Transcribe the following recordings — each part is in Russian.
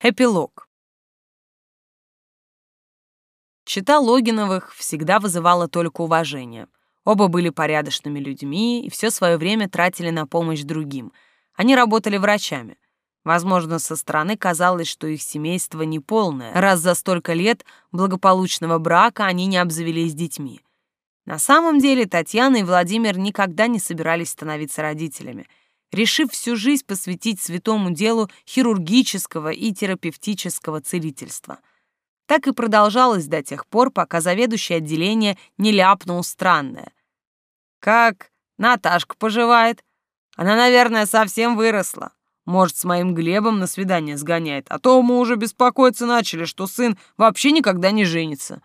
Эпилог. Чита Логиновых всегда вызывала только уважение. Оба были порядочными людьми и все свое время тратили на помощь другим. Они работали врачами. Возможно, со стороны казалось, что их семейство неполное, раз за столько лет благополучного брака они не обзавелись детьми. На самом деле Татьяна и Владимир никогда не собирались становиться родителями — решив всю жизнь посвятить святому делу хирургического и терапевтического целительства. Так и продолжалось до тех пор, пока заведующий отделение не ляпнул странное. «Как Наташка поживает? Она, наверное, совсем выросла. Может, с моим Глебом на свидание сгоняет, а то мы уже беспокоиться начали, что сын вообще никогда не женится».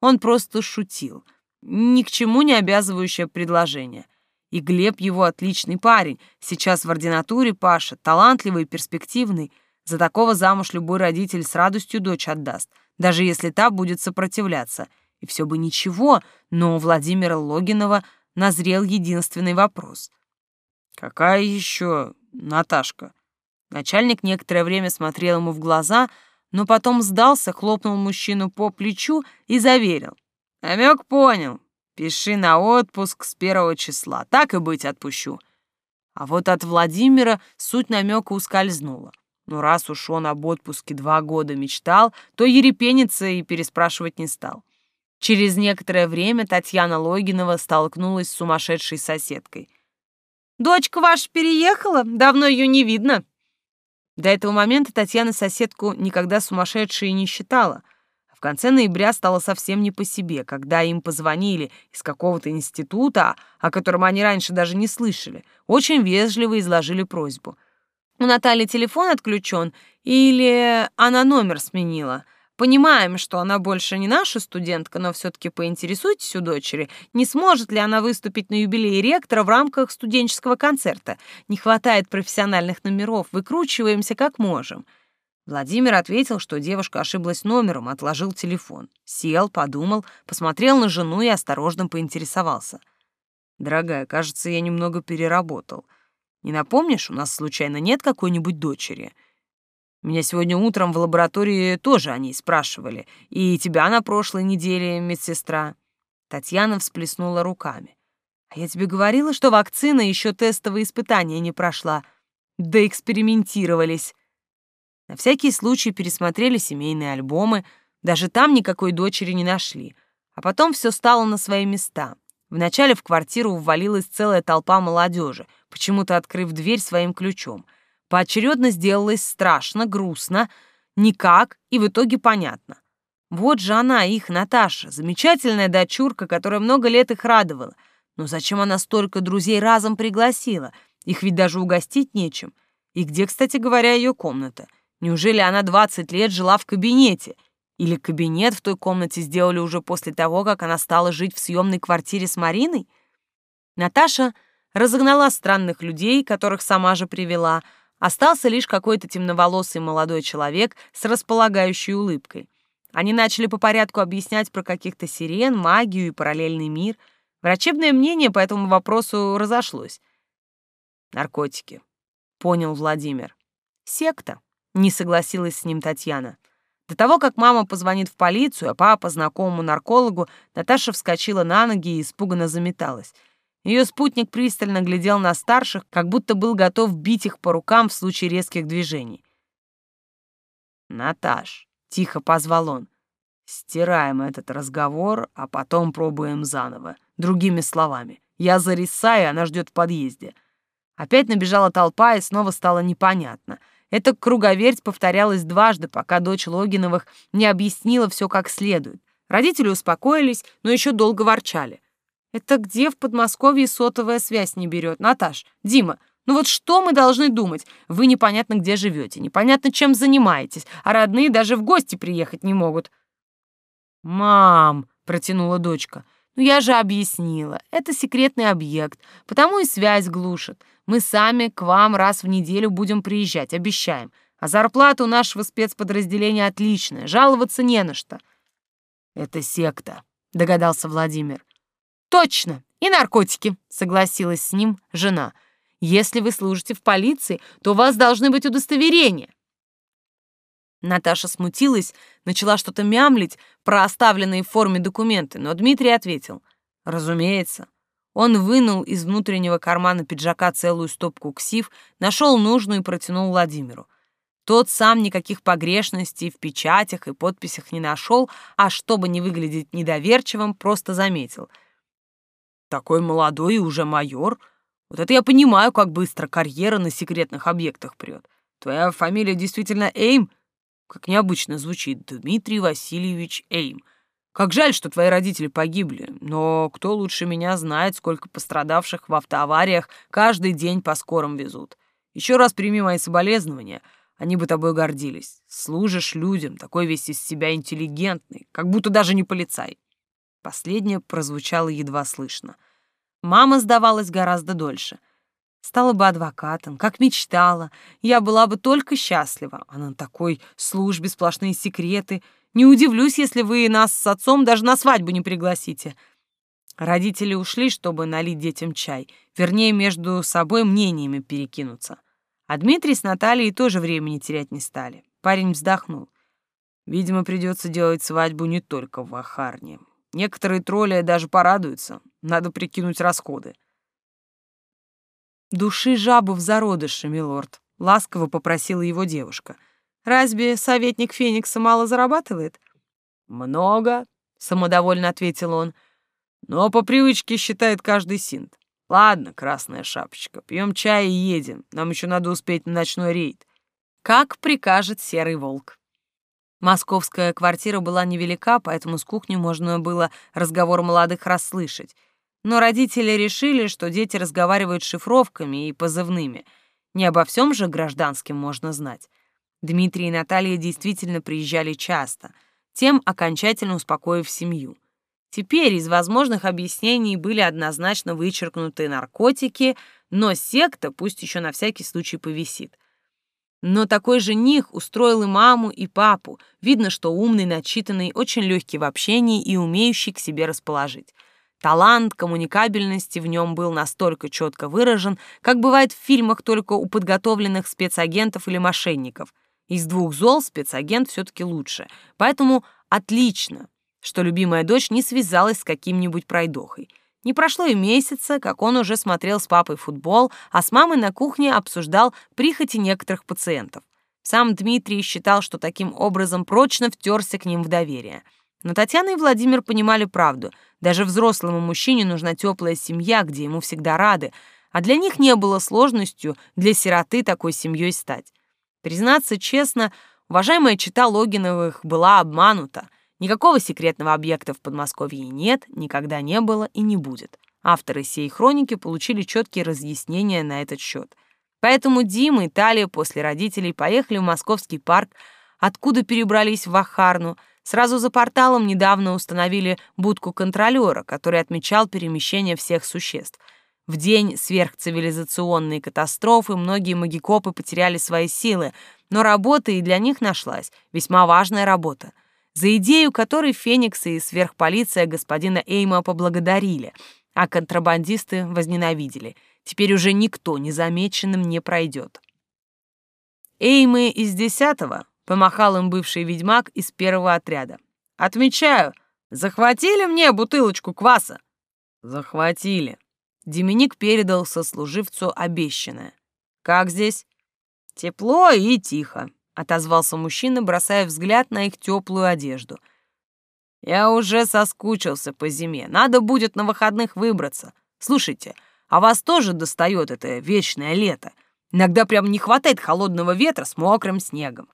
Он просто шутил. Ни к чему не обязывающее предложение — и Глеб его отличный парень, сейчас в ординатуре Паша, талантливый и перспективный. За такого замуж любой родитель с радостью дочь отдаст, даже если та будет сопротивляться. И все бы ничего, но у Владимира Логинова назрел единственный вопрос. «Какая еще Наташка?» Начальник некоторое время смотрел ему в глаза, но потом сдался, хлопнул мужчину по плечу и заверил. «Намек понял. Пиши на отпуск с первого числа, так и быть отпущу. А вот от Владимира суть намека ускользнула. Но раз уж он об отпуске два года мечтал, то ерепениться и переспрашивать не стал. Через некоторое время Татьяна Логинова столкнулась с сумасшедшей соседкой. «Дочка ваша переехала? Давно ее не видно». До этого момента Татьяна соседку никогда сумасшедшей не считала — в конце ноября стало совсем не по себе, когда им позвонили из какого-то института, о котором они раньше даже не слышали, очень вежливо изложили просьбу. У Натальи телефон отключен или она номер сменила. Понимаем, что она больше не наша студентка, но все-таки поинтересуйтесь у дочери, не сможет ли она выступить на юбилее ректора в рамках студенческого концерта. Не хватает профессиональных номеров, выкручиваемся как можем. Владимир ответил, что девушка ошиблась номером, отложил телефон. Сел, подумал, посмотрел на жену и осторожно поинтересовался. «Дорогая, кажется, я немного переработал. Не напомнишь, у нас случайно нет какой-нибудь дочери?» Меня сегодня утром в лаборатории тоже о ней спрашивали. И тебя на прошлой неделе, медсестра. Татьяна всплеснула руками. А я тебе говорила, что вакцина еще тестовые испытания не прошла. Да экспериментировались. На всякий случай пересмотрели семейные альбомы, даже там никакой дочери не нашли. А потом все стало на свои места. Вначале в квартиру ввалилась целая толпа молодежи, почему-то открыв дверь своим ключом. Поочередно сделалось страшно, грустно, никак и в итоге понятно. Вот же она, их Наташа, замечательная дочурка, которая много лет их радовала. Но зачем она столько друзей разом пригласила? Их ведь даже угостить нечем. И где, кстати говоря, ее комната? Неужели она 20 лет жила в кабинете? Или кабинет в той комнате сделали уже после того, как она стала жить в съемной квартире с Мариной? Наташа разогнала странных людей, которых сама же привела. Остался лишь какой-то темноволосый молодой человек с располагающей улыбкой. Они начали по порядку объяснять про каких-то сирен, магию и параллельный мир. Врачебное мнение по этому вопросу разошлось. Наркотики. Понял Владимир. Секта. Не согласилась с ним Татьяна. До того, как мама позвонит в полицию, а папа знакомому наркологу, Наташа вскочила на ноги и испуганно заметалась. Ее спутник пристально глядел на старших, как будто был готов бить их по рукам в случае резких движений. «Наташ», — тихо позвал он, — «стираем этот разговор, а потом пробуем заново. Другими словами, я за Риса, и она ждет в подъезде». Опять набежала толпа, и снова стало непонятно — эта круговерть повторялась дважды, пока дочь Логиновых не объяснила все как следует. Родители успокоились, но еще долго ворчали. «Это где в Подмосковье сотовая связь не берет? Наташ, Дима, ну вот что мы должны думать? Вы непонятно где живете, непонятно чем занимаетесь, а родные даже в гости приехать не могут». «Мам», — протянула дочка, — «ну я же объяснила, это секретный объект, потому и связь глушит. Мы сами к вам раз в неделю будем приезжать, обещаем. А зарплата у нашего спецподразделения отличная, жаловаться не на что». «Это секта», — догадался Владимир. «Точно, и наркотики», — согласилась с ним жена. «Если вы служите в полиции, то у вас должны быть удостоверения». Наташа смутилась, начала что-то мямлить про оставленные в форме документы, но Дмитрий ответил. «Разумеется». Он вынул из внутреннего кармана пиджака целую стопку ксив, нашел нужную и протянул Владимиру. Тот сам никаких погрешностей в печатях и подписях не нашел, а чтобы не выглядеть недоверчивым, просто заметил. «Такой молодой и уже майор. Вот это я понимаю, как быстро карьера на секретных объектах прет. Твоя фамилия действительно Эйм? Как необычно звучит. Дмитрий Васильевич Эйм. Как жаль, что твои родители погибли, но кто лучше меня знает, сколько пострадавших в автоавариях каждый день по скорам везут. Еще раз прими мои соболезнования — они бы тобой гордились. Служишь людям, такой весь из себя интеллигентный, как будто даже не полицай. Последнее прозвучало едва слышно. Мама сдавалась гораздо дольше. Стала бы адвокатом, как мечтала. Я была бы только счастлива. А на такой службе сплошные секреты. Не удивлюсь, если вы нас с отцом даже на свадьбу не пригласите. Родители ушли, чтобы налить детям чай. Вернее, между собой мнениями перекинуться. А Дмитрий с Натальей тоже времени терять не стали. Парень вздохнул. Видимо, придется делать свадьбу не только в Ахарне. Некоторые тролли даже порадуются. Надо прикинуть расходы. «Души жабу в зародыше, милорд», — ласково попросила его девушка. «Разве советник Феникса мало зарабатывает?» «Много», — самодовольно ответил он. «Но по привычке считает каждый синт. Ладно, красная шапочка, пьем чай и едем. Нам еще надо успеть на ночной рейд. Как прикажет серый волк. Московская квартира была невелика, поэтому с кухни можно было разговор молодых расслышать. Но родители решили, что дети разговаривают шифровками и позывными. Не обо всем же гражданским можно знать. Дмитрий и Наталья действительно приезжали часто, тем окончательно успокоив семью. Теперь из возможных объяснений были однозначно вычеркнуты наркотики, но секта пусть еще на всякий случай повисит. Но такой жених устроил и маму, и папу. Видно, что умный, начитанный, очень легкий в общении и умеющий к себе расположить. Талант коммуникабельности в нем был настолько четко выражен, как бывает в фильмах только у подготовленных спецагентов или мошенников. Из двух зол спецагент все-таки лучше. Поэтому отлично, что любимая дочь не связалась с каким-нибудь пройдохой. Не прошло и месяца, как он уже смотрел с папой футбол, а с мамой на кухне обсуждал прихоти некоторых пациентов. Сам Дмитрий считал, что таким образом прочно втерся к ним в доверие. Но Татьяна и Владимир понимали правду. Даже взрослому мужчине нужна теплая семья, где ему всегда рады, а для них не было сложностью для сироты такой семьей стать. Признаться честно, уважаемая чита Логиновых была обманута. Никакого секретного объекта в Подмосковье нет, никогда не было и не будет. Авторы сей хроники получили четкие разъяснения на этот счет. Поэтому Дима и Талия после родителей поехали в Московский парк, откуда перебрались в Ахарну. Сразу за порталом недавно установили будку контролера, который отмечал перемещение всех существ. В день сверхцивилизационной катастрофы многие магикопы потеряли свои силы, но работа и для них нашлась, весьма важная работа — за идею которой Фениксы и сверхполиция господина Эйма поблагодарили, а контрабандисты возненавидели. Теперь уже никто незамеченным не пройдет. Эймы из десятого помахал им бывший ведьмак из первого отряда. «Отмечаю, захватили мне бутылочку кваса?» «Захватили». Деминик передал сослуживцу обещанное. «Как здесь?» «Тепло и тихо отозвался мужчина, бросая взгляд на их теплую одежду. Я уже соскучился по зиме. Надо будет на выходных выбраться. Слушайте, а вас тоже достает это вечное лето? Иногда прям не хватает холодного ветра с мокрым снегом.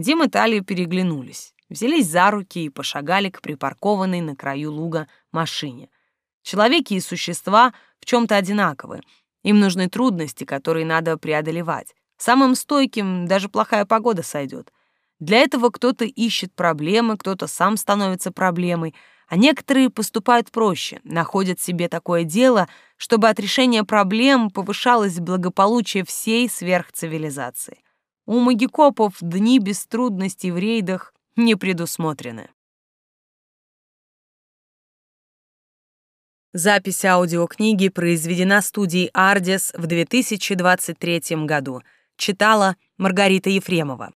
Дим и Талия переглянулись, взялись за руки и пошагали к припаркованной на краю луга машине. Человеки и существа в чем-то одинаковы. Им нужны трудности, которые надо преодолевать. Самым стойким даже плохая погода сойдет. Для этого кто-то ищет проблемы, кто-то сам становится проблемой, а некоторые поступают проще, находят себе такое дело, чтобы от решения проблем повышалось благополучие всей сверхцивилизации. У магикопов дни без трудностей в рейдах не предусмотрены. Запись аудиокниги произведена студией «Ардис» в 2023 году — Читала Маргарита Ефремова.